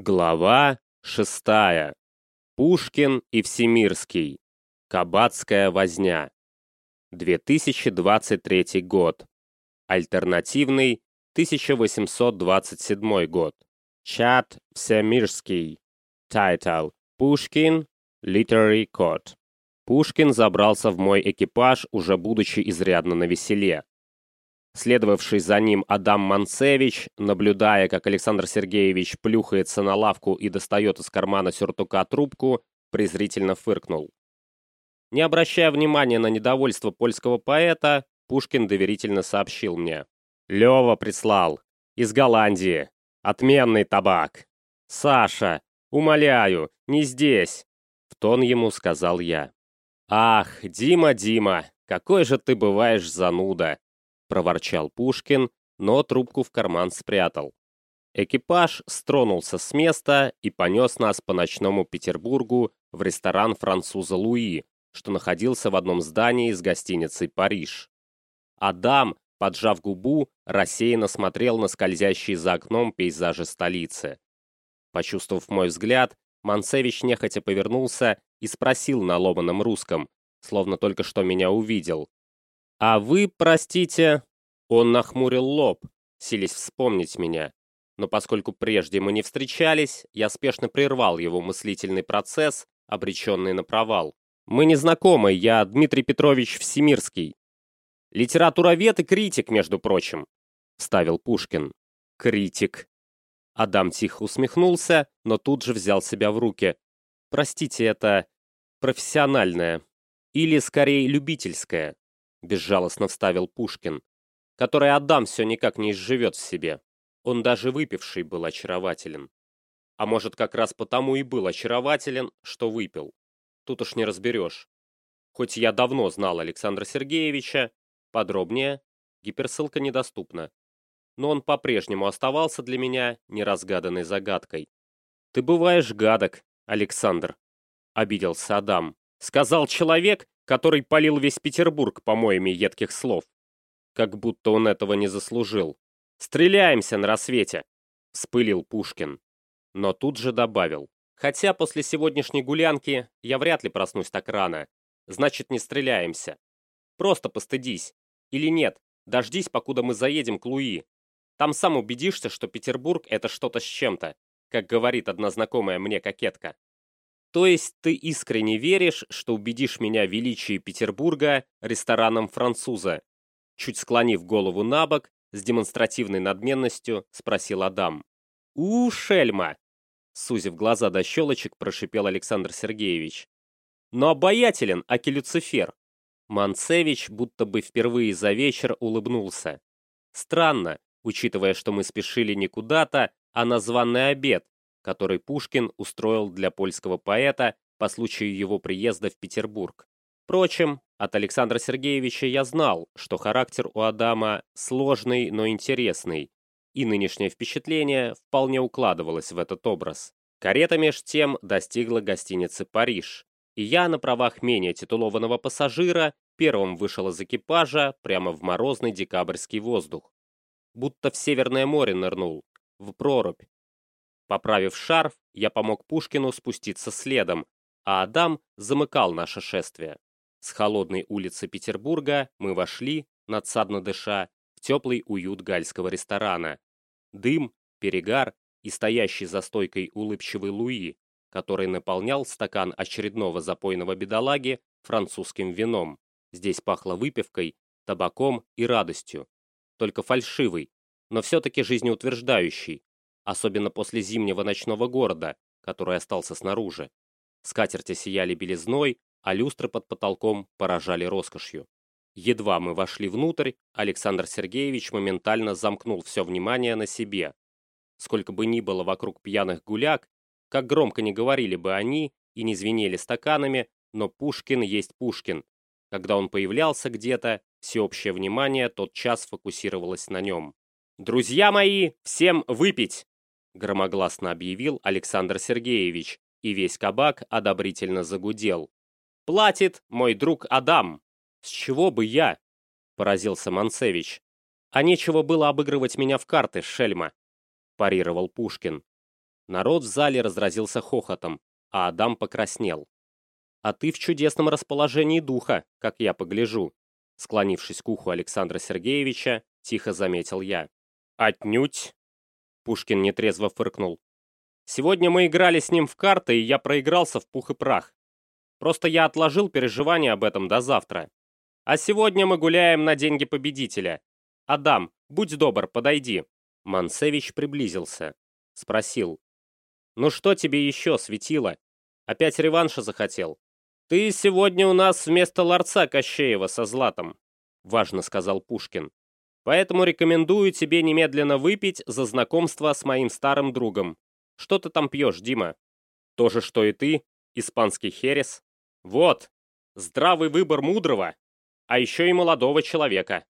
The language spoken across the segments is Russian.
Глава шестая. Пушкин и Всемирский. Кабацкая возня. 2023 год. Альтернативный 1827 год. Чат Всемирский. Title. Пушкин. Literary Code. Пушкин забрался в мой экипаж, уже будучи изрядно навеселе. Следовавший за ним Адам Манцевич, наблюдая, как Александр Сергеевич плюхается на лавку и достает из кармана сюртука трубку, презрительно фыркнул. Не обращая внимания на недовольство польского поэта, Пушкин доверительно сообщил мне. «Лёва прислал. Из Голландии. Отменный табак. Саша, умоляю, не здесь!» В тон ему сказал я. «Ах, Дима, Дима, какой же ты бываешь зануда!» Проворчал Пушкин, но трубку в карман спрятал. Экипаж стронулся с места и понес нас по ночному Петербургу в ресторан француза Луи, что находился в одном здании с гостиницей «Париж». Адам, поджав губу, рассеянно смотрел на скользящие за окном пейзажи столицы. Почувствовав мой взгляд, Манцевич нехотя повернулся и спросил на ломаном русском, словно только что меня увидел. «А вы, простите...» Он нахмурил лоб, силясь вспомнить меня. Но поскольку прежде мы не встречались, я спешно прервал его мыслительный процесс, обреченный на провал. «Мы не знакомы, я Дмитрий Петрович Всемирский». «Литературовед и критик, между прочим», — вставил Пушкин. «Критик». Адам тихо усмехнулся, но тут же взял себя в руки. «Простите, это профессиональное. Или, скорее, любительское. — безжалостно вставил Пушкин, который Адам все никак не изживет в себе. Он даже выпивший был очарователен. А может, как раз потому и был очарователен, что выпил. Тут уж не разберешь. Хоть я давно знал Александра Сергеевича, подробнее, гиперссылка недоступна. Но он по-прежнему оставался для меня неразгаданной загадкой. «Ты бываешь гадок, Александр», — обиделся Адам. «Сказал человек, который полил весь Петербург помоями едких слов. Как будто он этого не заслужил. «Стреляемся на рассвете!» — вспылил Пушкин. Но тут же добавил. «Хотя после сегодняшней гулянки я вряд ли проснусь так рано. Значит, не стреляемся. Просто постыдись. Или нет, дождись, покуда мы заедем к Луи. Там сам убедишься, что Петербург — это что-то с чем-то, как говорит одна знакомая мне кокетка. То есть ты искренне веришь, что убедишь меня в Петербурга рестораном француза? Чуть склонив голову на бок, с демонстративной надменностью спросил Адам. «У, шельма!» Сузив глаза до щелочек, прошипел Александр Сергеевич. «Но обаятелен, аки Люцифер!» Манцевич будто бы впервые за вечер улыбнулся. Странно, учитывая, что мы спешили не куда-то, а на званый обед, который Пушкин устроил для польского поэта по случаю его приезда в Петербург. Впрочем, от Александра Сергеевича я знал, что характер у Адама сложный, но интересный, и нынешнее впечатление вполне укладывалось в этот образ. Карета меж тем достигла гостиницы «Париж», и я на правах менее титулованного пассажира первым вышел из экипажа прямо в морозный декабрьский воздух. Будто в Северное море нырнул, в прорубь, Поправив шарф, я помог Пушкину спуститься следом, а Адам замыкал наше шествие. С холодной улицы Петербурга мы вошли, надсадно дыша, в теплый уют гальского ресторана. Дым, перегар и стоящий за стойкой улыбчивый Луи, который наполнял стакан очередного запойного бедолаги французским вином. Здесь пахло выпивкой, табаком и радостью. Только фальшивый, но все-таки жизнеутверждающий, особенно после зимнего ночного города, который остался снаружи. Скатерти сияли белизной, а люстры под потолком поражали роскошью. Едва мы вошли внутрь, Александр Сергеевич моментально замкнул все внимание на себе. Сколько бы ни было вокруг пьяных гуляк, как громко не говорили бы они и не звенели стаканами, но Пушкин есть Пушкин. Когда он появлялся где-то, всеобщее внимание тот час фокусировалось на нем. «Друзья мои, всем выпить!» громогласно объявил Александр Сергеевич, и весь кабак одобрительно загудел. «Платит мой друг Адам!» «С чего бы я?» – поразился Манцевич. «А нечего было обыгрывать меня в карты, шельма!» – парировал Пушкин. Народ в зале разразился хохотом, а Адам покраснел. «А ты в чудесном расположении духа, как я погляжу», склонившись к уху Александра Сергеевича, тихо заметил я. «Отнюдь!» Пушкин нетрезво фыркнул. «Сегодня мы играли с ним в карты, и я проигрался в пух и прах. Просто я отложил переживания об этом до завтра. А сегодня мы гуляем на деньги победителя. Адам, будь добр, подойди». Мансевич приблизился. Спросил. «Ну что тебе еще, светило? Опять реванша захотел?» «Ты сегодня у нас вместо ларца Кощеева со златом», — важно сказал Пушкин. «Поэтому рекомендую тебе немедленно выпить за знакомство с моим старым другом. Что ты там пьешь, Дима?» «То же, что и ты, испанский херес». «Вот, здравый выбор мудрого, а еще и молодого человека».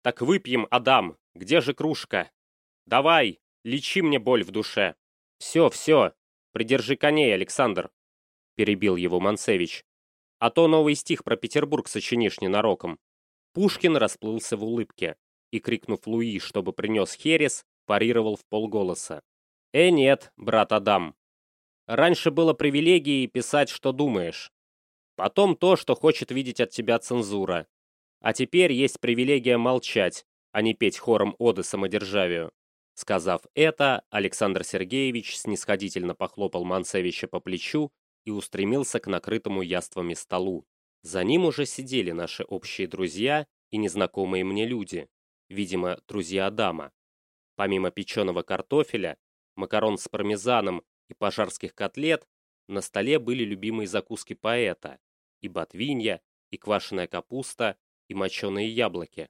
«Так выпьем, Адам, где же кружка?» «Давай, лечи мне боль в душе». «Все, все, придержи коней, Александр», — перебил его Мансевич. «А то новый стих про Петербург сочинишь ненароком». Пушкин расплылся в улыбке и, крикнув Луи, чтобы принес херес, парировал в полголоса. «Э, нет, брат Адам. Раньше было привилегией писать, что думаешь. Потом то, что хочет видеть от тебя цензура. А теперь есть привилегия молчать, а не петь хором оды самодержавию. Сказав это, Александр Сергеевич снисходительно похлопал Манцевича по плечу и устремился к накрытому яствами столу. За ним уже сидели наши общие друзья и незнакомые мне люди, видимо, друзья Адама. Помимо печеного картофеля, макарон с пармезаном и пожарских котлет, на столе были любимые закуски поэта, и ботвинья, и квашеная капуста, и моченые яблоки.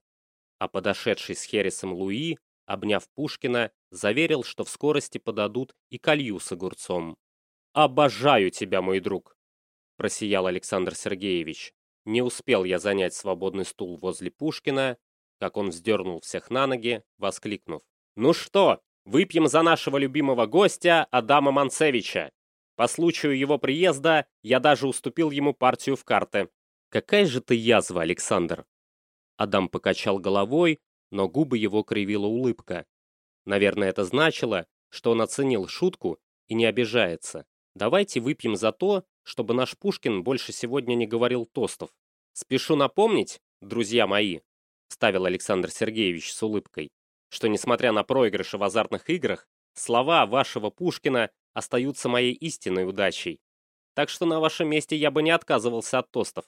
А подошедший с Хересом Луи обняв Пушкина, заверил, что в скорости подадут и колью с огурцом. «Обожаю тебя, мой друг!» – просиял Александр Сергеевич. Не успел я занять свободный стул возле Пушкина, как он вздернул всех на ноги, воскликнув. «Ну что, выпьем за нашего любимого гостя Адама Манцевича! По случаю его приезда я даже уступил ему партию в карты. Какая же ты язва, Александр!» Адам покачал головой, но губы его кривила улыбка. Наверное, это значило, что он оценил шутку и не обижается. Давайте выпьем за то, чтобы наш Пушкин больше сегодня не говорил тостов. Спешу напомнить, друзья мои, ставил Александр Сергеевич с улыбкой, что несмотря на проигрыши в азартных играх, слова вашего Пушкина остаются моей истинной удачей. Так что на вашем месте я бы не отказывался от тостов.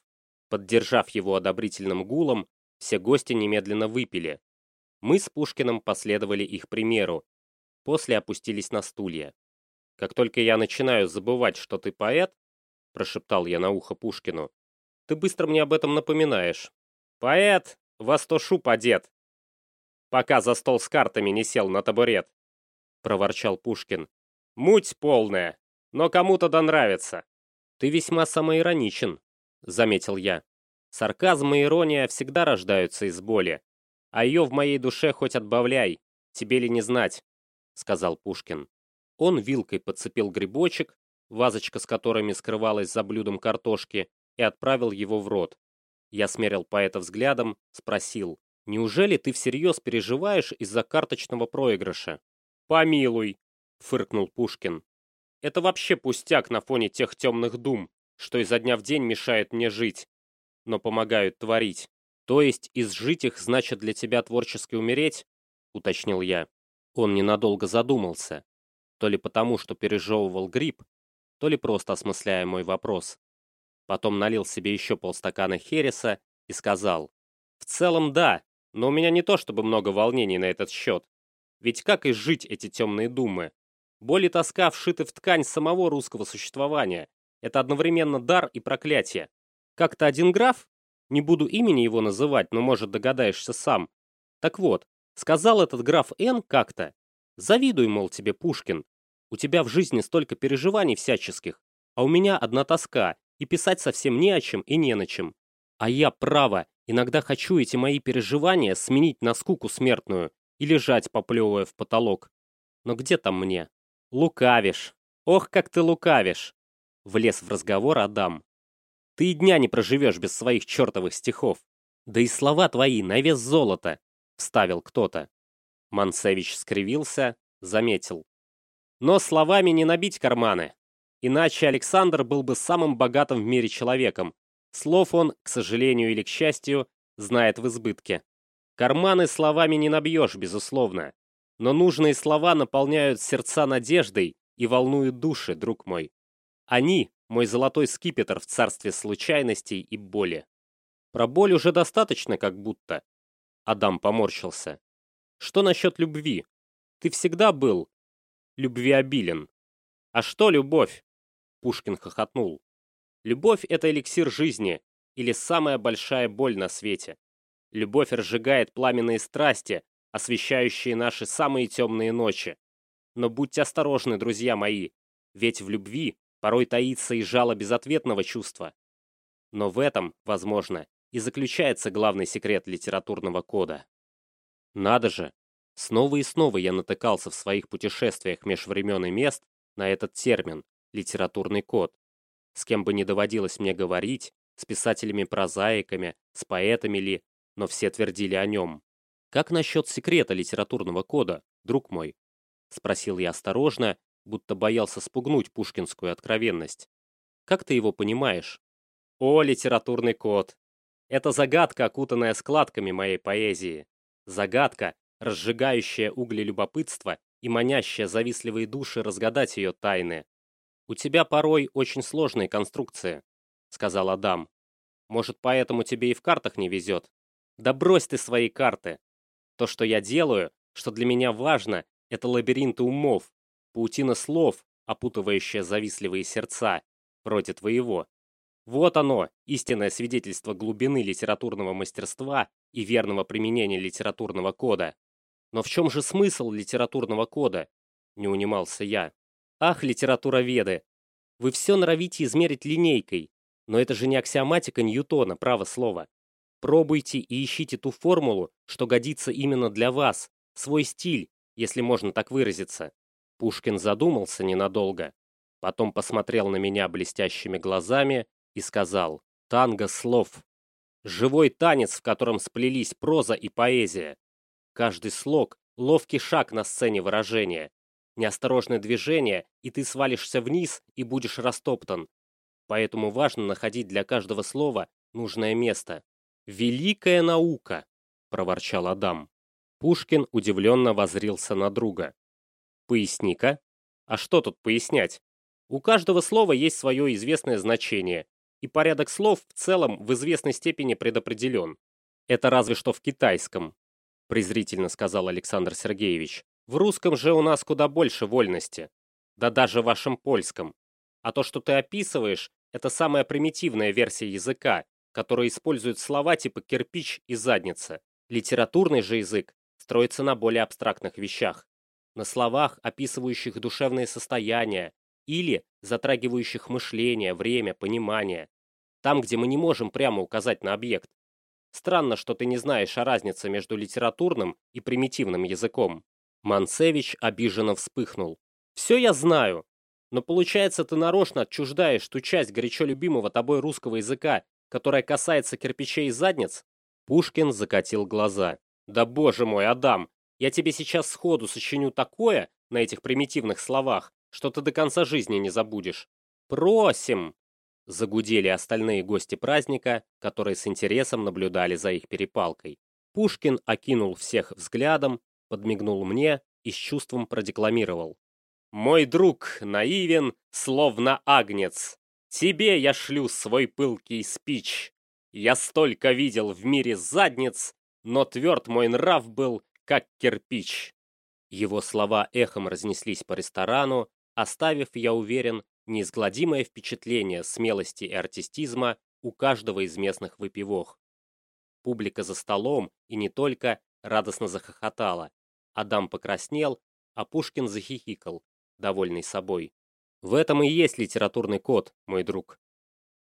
Поддержав его одобрительным гулом, все гости немедленно выпили, мы с Пушкиным последовали их примеру. После опустились на стулья. «Как только я начинаю забывать, что ты поэт», — прошептал я на ухо Пушкину, — «ты быстро мне об этом напоминаешь. Поэт, во сто шуб одет, пока за стол с картами не сел на табурет», — проворчал Пушкин. «Муть полная, но кому-то да нравится». «Ты весьма самоироничен», — заметил я. «Сарказм и ирония всегда рождаются из боли, а ее в моей душе хоть отбавляй, тебе ли не знать», — сказал Пушкин. Он вилкой подцепил грибочек, вазочка с которыми скрывалась за блюдом картошки, и отправил его в рот. Я смерил поэта взглядом, спросил, «Неужели ты всерьез переживаешь из-за карточного проигрыша?» «Помилуй», — фыркнул Пушкин. «Это вообще пустяк на фоне тех темных дум, что изо дня в день мешает мне жить, но помогают творить. «То есть изжить их значит для тебя творчески умереть?» — уточнил я. Он ненадолго задумался. То ли потому, что пережевывал гриб, то ли просто осмысляя мой вопрос. Потом налил себе еще полстакана хереса и сказал. «В целом да, но у меня не то чтобы много волнений на этот счет. Ведь как изжить эти темные думы? Боль и тоска вшиты в ткань самого русского существования. Это одновременно дар и проклятие. Как-то один граф, не буду имени его называть, но, может, догадаешься сам. Так вот, сказал этот граф Н как-то. Завидуй, мол, тебе, Пушкин. У тебя в жизни столько переживаний всяческих, а у меня одна тоска, и писать совсем не о чем и не на чем. А я, право, иногда хочу эти мои переживания сменить на скуку смертную и лежать, поплевывая в потолок. Но где там мне? Лукавишь. Ох, как ты лукавишь. Влез в разговор Адам. Ты и дня не проживешь без своих чертовых стихов. Да и слова твои на вес золота, вставил кто-то. Мансевич скривился, заметил. Но словами не набить карманы. Иначе Александр был бы самым богатым в мире человеком. Слов он, к сожалению или к счастью, знает в избытке. Карманы словами не набьешь, безусловно. Но нужные слова наполняют сердца надеждой и волнуют души, друг мой. Они — мой золотой скипетр в царстве случайностей и боли. Про боль уже достаточно, как будто. Адам поморщился. Что насчет любви? Ты всегда был любвеобилен. А что любовь? Пушкин хохотнул. Любовь — это эликсир жизни или самая большая боль на свете. Любовь разжигает пламенные страсти, освещающие наши самые темные ночи. Но будьте осторожны, друзья мои, ведь в любви порой таится и жало безответного чувства. Но в этом, возможно, и заключается главный секрет литературного кода. Надо же, снова и снова я натыкался в своих путешествиях меж времен и мест на этот термин «литературный код». С кем бы ни доводилось мне говорить, с писателями-прозаиками, с поэтами ли, но все твердили о нем. «Как насчет секрета литературного кода, друг мой?» — спросил я осторожно, будто боялся спугнуть пушкинскую откровенность. «Как ты его понимаешь?» «О, литературный код! Это загадка, окутанная складками моей поэзии. Загадка, разжигающая угли любопытства и манящая завистливые души разгадать ее тайны. «У тебя порой очень сложные конструкции», — сказал Адам. «Может, поэтому тебе и в картах не везет? Да брось ты свои карты. То, что я делаю, что для меня важно, это лабиринты умов, паутина слов, опутывающая завистливые сердца, вроде твоего. Вот оно, истинное свидетельство глубины литературного мастерства и верного применения литературного кода. Но в чем же смысл литературного кода? Не унимался я. Ах, литературоведы! Вы все норовите измерить линейкой, но это же не аксиоматика Ньютона, право слово. Пробуйте и ищите ту формулу, что годится именно для вас, свой стиль, если можно так выразиться. Пушкин задумался ненадолго, потом посмотрел на меня блестящими глазами и сказал «Танго слов». Живой танец, в котором сплелись проза и поэзия. Каждый слог — ловкий шаг на сцене выражения. Неосторожное движение, и ты свалишься вниз и будешь растоптан. Поэтому важно находить для каждого слова нужное место. «Великая наука!» — проворчал Адам. Пушкин удивленно возрился на друга. «Поясни-ка. А что тут пояснять? У каждого слова есть свое известное значение, и порядок слов в целом в известной степени предопределен. Это разве что в китайском, презрительно сказал Александр Сергеевич. В русском же у нас куда больше вольности. Да даже в вашем польском. А то, что ты описываешь, это самая примитивная версия языка, которая использует слова типа кирпич и задница. Литературный же язык строится на более абстрактных вещах. На словах, описывающих душевные состояния, или затрагивающих мышление, время, понимание. Там, где мы не можем прямо указать на объект. Странно, что ты не знаешь о разнице между литературным и примитивным языком. Манцевич обиженно вспыхнул. Все я знаю, но получается ты нарочно отчуждаешь ту часть горячо любимого тобой русского языка, которая касается кирпичей и задниц? Пушкин закатил глаза. Да боже мой, Адам, я тебе сейчас сходу сочиню такое на этих примитивных словах, что ты до конца жизни не забудешь. Просим!» Загудели остальные гости праздника, которые с интересом наблюдали за их перепалкой. Пушкин окинул всех взглядом, подмигнул мне и с чувством продекламировал. «Мой друг наивен, словно агнец. Тебе я шлю свой пылкий спич. Я столько видел в мире задниц, но тверд мой нрав был, как кирпич». Его слова эхом разнеслись по ресторану, оставив, я уверен, неизгладимое впечатление смелости и артистизма у каждого из местных выпивох. Публика за столом, и не только, радостно захохотала. Адам покраснел, а Пушкин захихикал, довольный собой. В этом и есть литературный код, мой друг.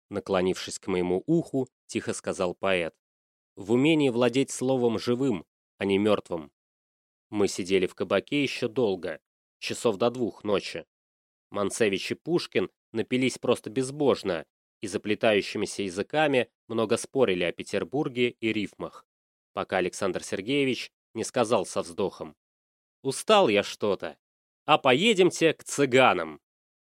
Наклонившись к моему уху, тихо сказал поэт. В умении владеть словом живым, а не мертвым. Мы сидели в кабаке еще долго, часов до двух ночи. Манцевич и Пушкин напились просто безбожно и заплетающимися языками много спорили о Петербурге и рифмах, пока Александр Сергеевич не сказал со вздохом. «Устал я что-то. А поедемте к цыганам.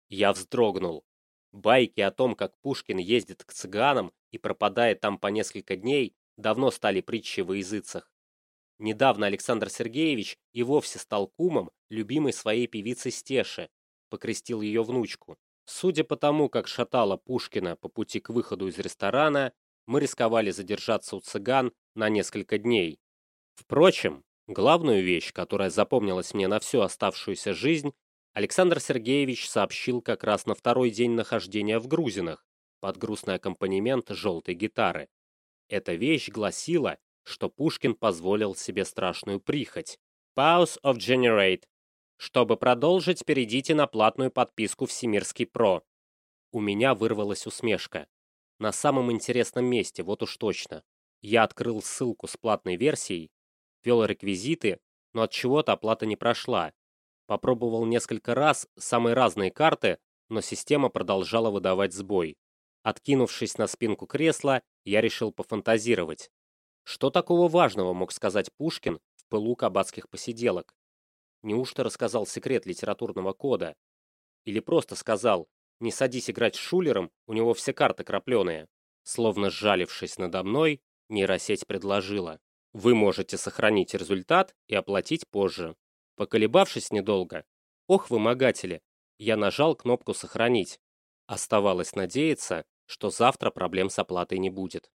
Я вздрогнул. Байки о том, как Пушкин ездит к цыганам и пропадает там по несколько дней, давно стали притчей во языцах. Недавно Александр Сергеевич и вовсе стал кумом любимой своей певицы Стеши, покрестил ее внучку. Судя по тому, как шатала Пушкина по пути к выходу из ресторана, мы рисковали задержаться у цыган на несколько дней. Впрочем, главную вещь, которая запомнилась мне на всю оставшуюся жизнь, Александр Сергеевич сообщил как раз на второй день нахождения в Грузинах под грустный аккомпанемент желтой гитары. Эта вещь гласила, что Пушкин позволил себе страшную прихоть. Pause of Generate. Чтобы продолжить, перейдите на платную подписку Всемирский Про. У меня вырвалась усмешка. На самом интересном месте, вот уж точно. Я открыл ссылку с платной версией, ввел реквизиты, но от чего-то оплата не прошла. Попробовал несколько раз самые разные карты, но система продолжала выдавать сбой. Откинувшись на спинку кресла, я решил пофантазировать. Что такого важного мог сказать Пушкин в пылу кабацких посиделок? Неужто рассказал секрет литературного кода? Или просто сказал «Не садись играть с Шулером, у него все карты крапленые». Словно сжалившись надо мной, нейросеть предложила «Вы можете сохранить результат и оплатить позже». Поколебавшись недолго, ох, вымогатели, я нажал кнопку «Сохранить». Оставалось надеяться, что завтра проблем с оплатой не будет.